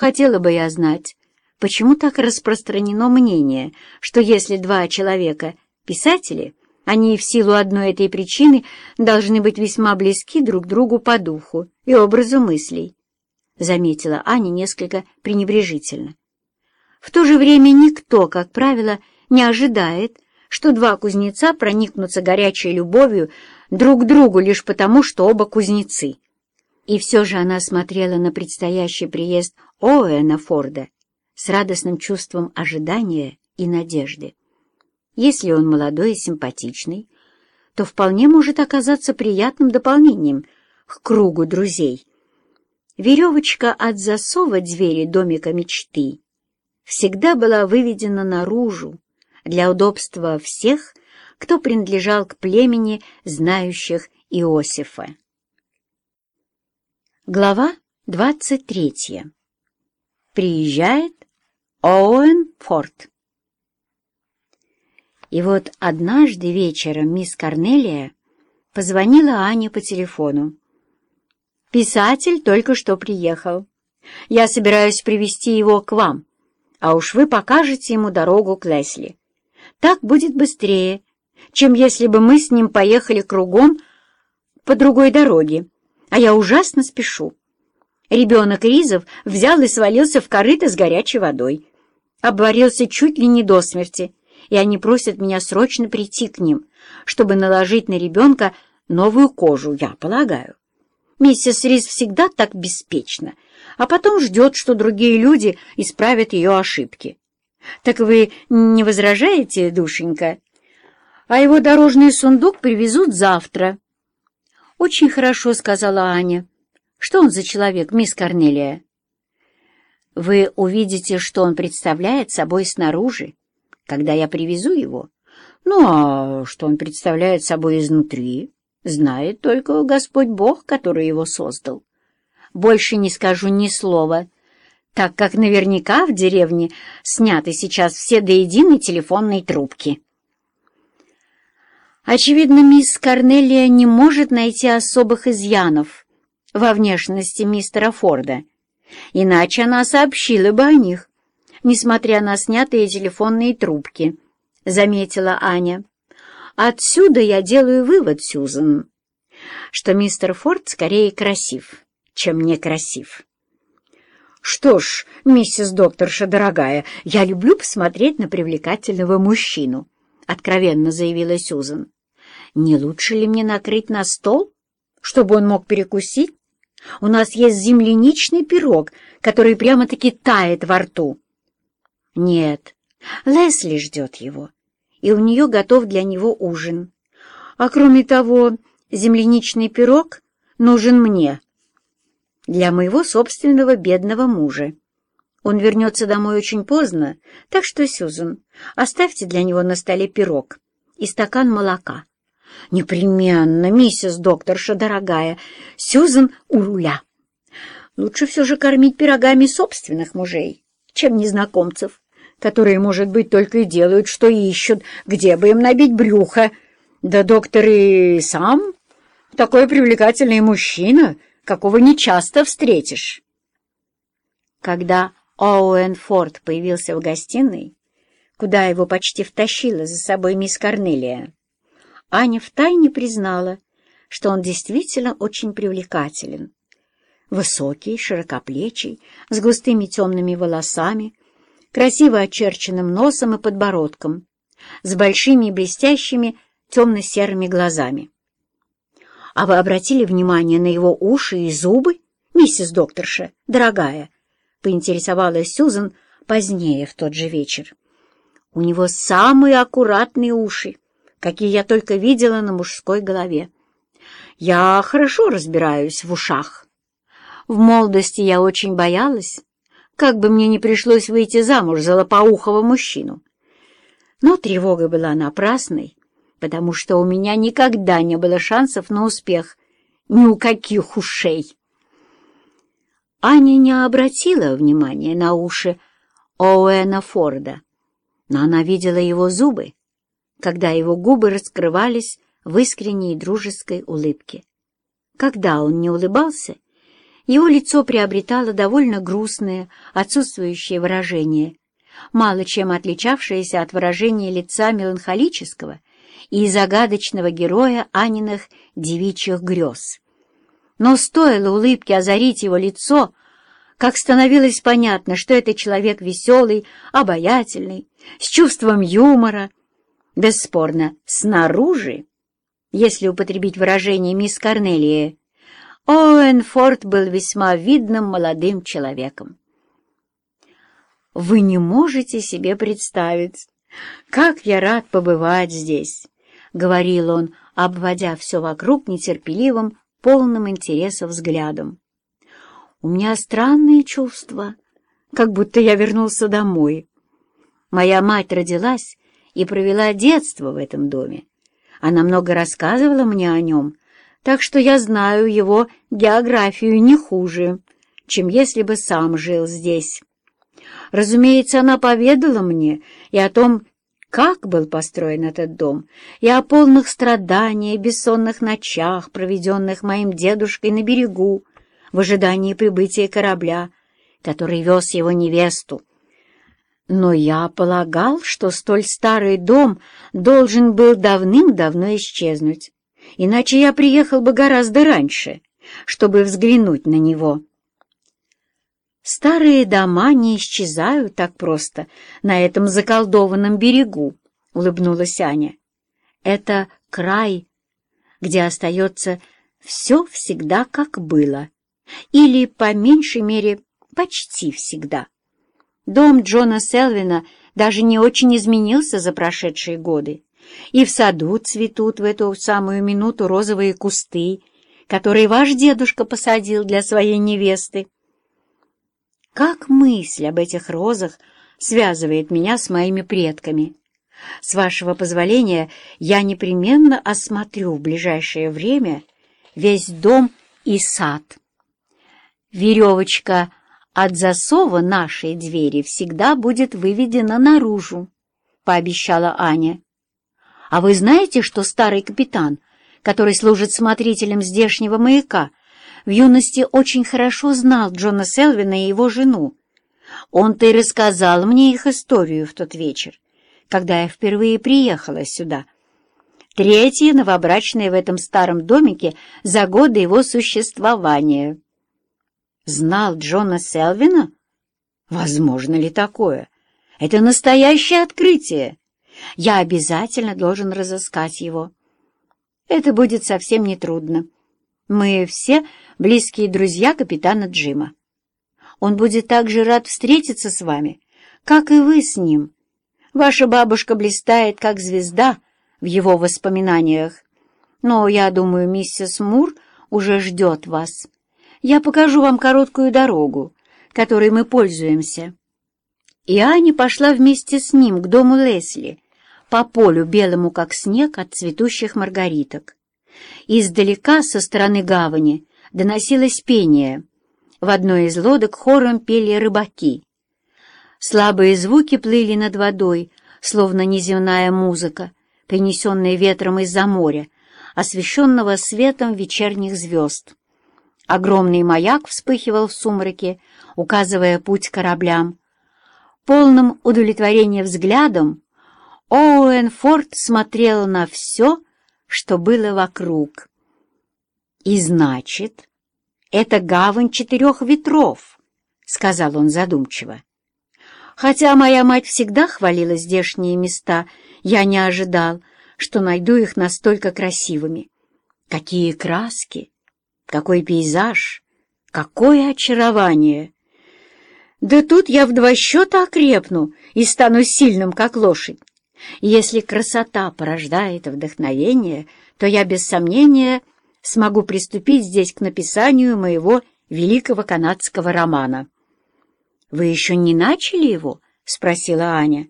Хотела бы я знать, почему так распространено мнение, что если два человека — писатели, они в силу одной этой причины должны быть весьма близки друг другу по духу и образу мыслей, — заметила Аня несколько пренебрежительно. В то же время никто, как правило, не ожидает, что два кузнеца проникнутся горячей любовью друг к другу лишь потому, что оба кузнецы. И все же она смотрела на предстоящий приезд Оуэна Форда с радостным чувством ожидания и надежды. Если он молодой и симпатичный, то вполне может оказаться приятным дополнением к кругу друзей. Веревочка от засова двери домика мечты всегда была выведена наружу для удобства всех, кто принадлежал к племени знающих Иосифа. Глава двадцать третья. Приезжает Оуэн Форд. И вот однажды вечером мисс Корнелия позвонила Ане по телефону. «Писатель только что приехал. Я собираюсь привести его к вам, а уж вы покажете ему дорогу к Лесли. Так будет быстрее, чем если бы мы с ним поехали кругом по другой дороге, а я ужасно спешу. Ребенок Ризов взял и свалился в корыто с горячей водой. Обварился чуть ли не до смерти, и они просят меня срочно прийти к ним, чтобы наложить на ребенка новую кожу, я полагаю. Миссис Риз всегда так беспечна, а потом ждет, что другие люди исправят ее ошибки. Так вы не возражаете, душенька? А его дорожный сундук привезут завтра. Очень хорошо, сказала Аня. Что он за человек, мисс Корнелия? Вы увидите, что он представляет собой снаружи, когда я привезу его. Ну, а что он представляет собой изнутри, знает только Господь Бог, который его создал. Больше не скажу ни слова, так как наверняка в деревне сняты сейчас все до единой телефонной трубки. Очевидно, мисс Корнелия не может найти особых изъянов во внешности мистера Форда, иначе она сообщила бы о них несмотря на снятые телефонные трубки», — заметила Аня. «Отсюда я делаю вывод, Сьюзен, что мистер Форд скорее красив, чем некрасив». «Что ж, миссис докторша дорогая, я люблю посмотреть на привлекательного мужчину», — откровенно заявила Сьюзен. «Не лучше ли мне накрыть на стол, чтобы он мог перекусить? У нас есть земляничный пирог, который прямо-таки тает во рту». Нет, Лесли ждет его, и у нее готов для него ужин. А кроме того, земляничный пирог нужен мне, для моего собственного бедного мужа. Он вернется домой очень поздно, так что, Сюзан, оставьте для него на столе пирог и стакан молока. Непременно, миссис докторша дорогая, Сюзан у руля. Лучше все же кормить пирогами собственных мужей чем незнакомцев, которые, может быть, только и делают, что ищут, где бы им набить брюхо. Да доктор и сам такой привлекательный мужчина, какого нечасто встретишь. Когда Оуэн Форд появился в гостиной, куда его почти втащила за собой мисс Корнелия, Аня втайне признала, что он действительно очень привлекателен. Высокий, широкоплечий, с густыми темными волосами, красиво очерченным носом и подбородком, с большими блестящими темно-серыми глазами. «А вы обратили внимание на его уши и зубы, миссис докторша, дорогая?» — поинтересовалась Сюзан позднее в тот же вечер. «У него самые аккуратные уши, какие я только видела на мужской голове. Я хорошо разбираюсь в ушах». В молодости я очень боялась, как бы мне не пришлось выйти замуж за лопоухого мужчину. Но тревога была напрасной, потому что у меня никогда не было шансов на успех ни у каких ушей. Аня не обратила внимания на уши Оуэна Форда, но она видела его зубы, когда его губы раскрывались в искренней дружеской улыбке. Когда он не улыбался, Его лицо приобретало довольно грустное, отсутствующее выражение, мало чем отличавшееся от выражения лица меланхолического и загадочного героя Аниных девичьих грез. Но стоило улыбке озарить его лицо, как становилось понятно, что это человек веселый, обаятельный, с чувством юмора, бесспорно, снаружи, если употребить выражение мисс Корнелия, Оуэнфорд был весьма видным молодым человеком. «Вы не можете себе представить, как я рад побывать здесь», — говорил он, обводя все вокруг нетерпеливым, полным интереса взглядом. «У меня странные чувства, как будто я вернулся домой. Моя мать родилась и провела детство в этом доме. Она много рассказывала мне о нем, так что я знаю его географию не хуже, чем если бы сам жил здесь. Разумеется, она поведала мне и о том, как был построен этот дом, и о полных страданиях, бессонных ночах, проведенных моим дедушкой на берегу, в ожидании прибытия корабля, который вез его невесту. Но я полагал, что столь старый дом должен был давным-давно исчезнуть, иначе я приехал бы гораздо раньше, чтобы взглянуть на него. Старые дома не исчезают так просто на этом заколдованном берегу, — улыбнулась Аня. Это край, где остается все всегда как было, или, по меньшей мере, почти всегда. Дом Джона Селвина даже не очень изменился за прошедшие годы, и в саду цветут в эту самую минуту розовые кусты, которые ваш дедушка посадил для своей невесты. Как мысль об этих розах связывает меня с моими предками. С вашего позволения я непременно осмотрю в ближайшее время весь дом и сад. Веревочка от засова нашей двери всегда будет выведена наружу, — пообещала Аня. А вы знаете, что старый капитан, который служит смотрителем здешнего маяка, в юности очень хорошо знал Джона Селвина и его жену. Он-то и рассказал мне их историю в тот вечер, когда я впервые приехала сюда. Третье новобрачное в этом старом домике за годы его существования. Знал Джона Селвина? Возможно ли такое? Это настоящее открытие. Я обязательно должен разыскать его. Это будет совсем нетрудно. Мы все близкие друзья капитана Джима. Он будет так же рад встретиться с вами, как и вы с ним. Ваша бабушка блистает, как звезда в его воспоминаниях. Но, я думаю, миссис Мур уже ждет вас. Я покажу вам короткую дорогу, которой мы пользуемся». И Аня пошла вместе с ним к дому Лесли, по полю белому, как снег, от цветущих маргариток. Издалека, со стороны гавани, доносилось пение. В одной из лодок хором пели рыбаки. Слабые звуки плыли над водой, словно неземная музыка, принесенная ветром из-за моря, освещенного светом вечерних звезд. Огромный маяк вспыхивал в сумраке, указывая путь кораблям. Полным удовлетворения взглядом Оуэн Форд смотрел на все, что было вокруг. «И значит, это гавань четырех ветров», — сказал он задумчиво. «Хотя моя мать всегда хвалила здешние места, я не ожидал, что найду их настолько красивыми. Какие краски! Какой пейзаж! Какое очарование! Да тут я в два счета окрепну и стану сильным, как лошадь. Если красота порождает вдохновение, то я без сомнения смогу приступить здесь к написанию моего великого канадского романа. «Вы еще не начали его?» — спросила Аня.